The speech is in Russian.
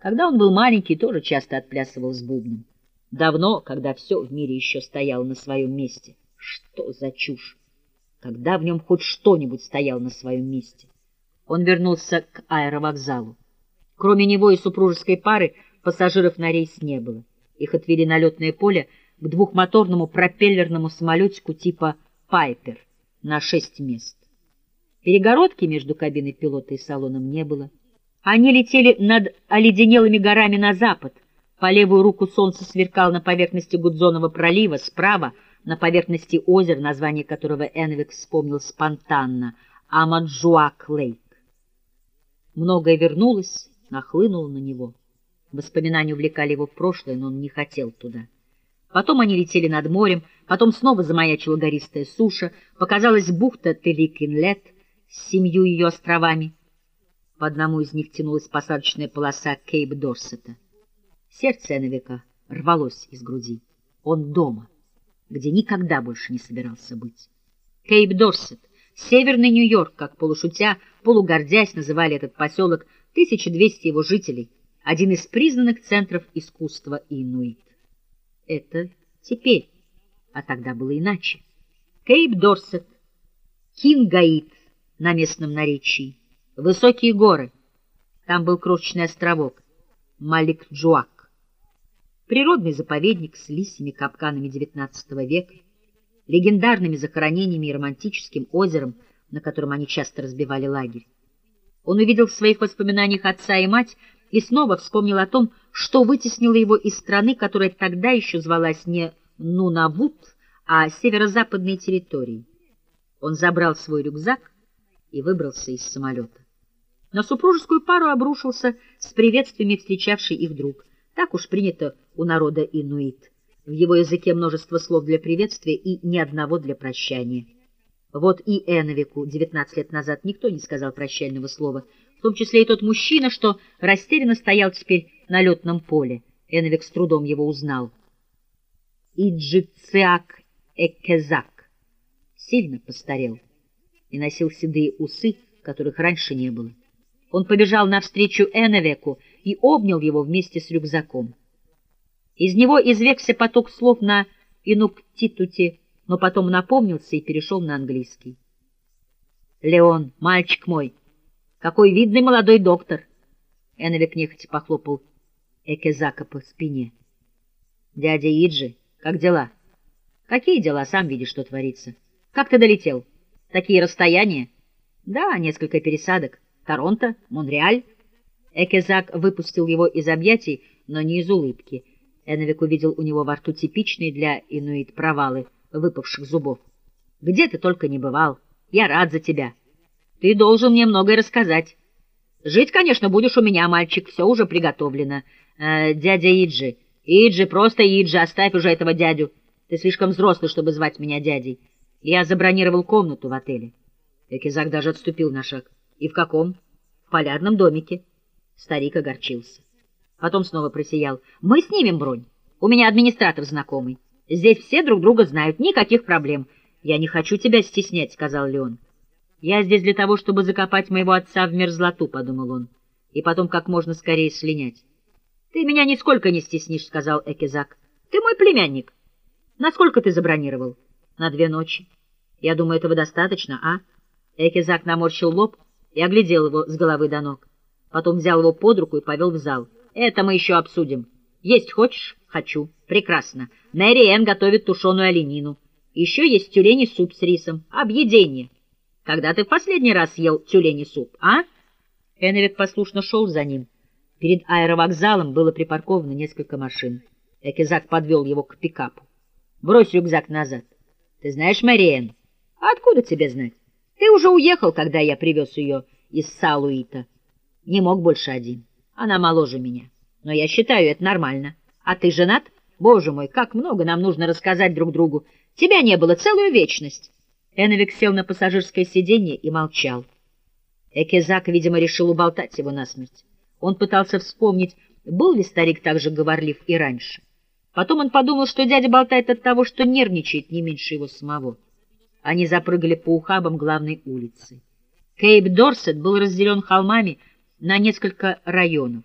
Когда он был маленький, тоже часто отплясывал с бубном. Давно, когда все в мире еще стояло на своем месте. Что за чушь? Когда в нем хоть что-нибудь стояло на своем месте? Он вернулся к аэровокзалу. Кроме него и супружеской пары пассажиров на рейс не было. Их отвели на летное поле к двухмоторному пропеллерному самолетику типа «Пайпер» на шесть мест. Перегородки между кабиной пилота и салоном не было. Они летели над оледенелыми горами на запад. По левую руку солнце сверкало на поверхности Гудзонова пролива, справа — на поверхности озера, название которого Энвик вспомнил спонтанно — Амаджуак-Лейк. Многое вернулось, нахлынуло на него. Воспоминания увлекали его в прошлое, но он не хотел туда. Потом они летели над морем, потом снова замаячила гористая суша, показалась бухта Теликинлет с семью ее островами. По одному из них тянулась посадочная полоса Кейп-Дорсета. Сердце Эновика рвалось из груди. Он дома где никогда больше не собирался быть. Кейп-Дорсет, северный Нью-Йорк, как полушутя, полугордясь называли этот поселок 1200 его жителей, один из признанных центров искусства инуит. Это теперь, а тогда было иначе. Кейп-Дорсет, Кингаит на местном наречии, высокие горы, там был крошечный островок, Малик-Джуак природный заповедник с лисьими капканами XIX века, легендарными захоронениями и романтическим озером, на котором они часто разбивали лагерь. Он увидел в своих воспоминаниях отца и мать и снова вспомнил о том, что вытеснило его из страны, которая тогда еще звалась не Нунавут, а северо-западной территории. Он забрал свой рюкзак и выбрался из самолета. На супружескую пару обрушился с приветствиями встречавший их друг. Так уж принято у народа инуит. В его языке множество слов для приветствия и ни одного для прощания. Вот и Эновику 19 лет назад никто не сказал прощального слова, в том числе и тот мужчина, что растерянно стоял теперь на летном поле. Эновик с трудом его узнал. Иджициак Экезак сильно постарел и носил седые усы, которых раньше не было. Он побежал навстречу Эновеку и обнял его вместе с рюкзаком. Из него извекся поток слов на инуктитуте, но потом напомнился и перешел на английский. «Леон, мальчик мой, какой видный молодой доктор!» Эновик нехотя похлопал Экезака по спине. «Дядя Иджи, как дела?» «Какие дела? Сам видишь, что творится. Как ты долетел? Такие расстояния?» «Да, несколько пересадок. Торонто, Монреаль». Экезак выпустил его из объятий, но не из улыбки — Эновик увидел у него во рту типичные для инуит провалы выпавших зубов. — Где ты только не бывал. Я рад за тебя. Ты должен мне многое рассказать. Жить, конечно, будешь у меня, мальчик, все уже приготовлено. Э, дядя Иджи. Иджи, просто Иджи, оставь уже этого дядю. Ты слишком взрослый, чтобы звать меня дядей. Я забронировал комнату в отеле. Экизак даже отступил на шаг. И в каком? В полярном домике. Старик огорчился. Потом снова просиял. «Мы снимем бронь. У меня администратор знакомый. Здесь все друг друга знают, никаких проблем. Я не хочу тебя стеснять», — сказал Леон. «Я здесь для того, чтобы закопать моего отца в мерзлоту», — подумал он, «и потом как можно скорее слинять». «Ты меня нисколько не стеснишь», — сказал Экизак. «Ты мой племянник. Насколько ты забронировал?» «На две ночи. Я думаю, этого достаточно, а?» Экизак наморщил лоб и оглядел его с головы до ног. Потом взял его под руку и повел в зал. Это мы еще обсудим. Есть хочешь? Хочу. Прекрасно. Мэри Энн готовит тушеную оленину. Еще есть тюлени суп с рисом. Объедение. Когда ты в последний раз ел тюлени суп, а? Эннвик послушно шел за ним. Перед аэровокзалом было припарковано несколько машин. Экизак подвел его к пикапу. Брось рюкзак назад. Ты знаешь Мэри Откуда тебе знать? Ты уже уехал, когда я привез ее из Салуита. Не мог больше один. Она моложе меня. Но я считаю это нормально. А ты женат? Боже мой, как много нам нужно рассказать друг другу. Тебя не было целую вечность. Эновик сел на пассажирское сиденье и молчал. Экезак, видимо, решил уболтать его насмерть. Он пытался вспомнить, был ли старик так же говорлив и раньше. Потом он подумал, что дядя болтает от того, что нервничает не меньше его самого. Они запрыгали по ухабам главной улицы. Кейп Дорсет был разделен холмами, на несколько районов.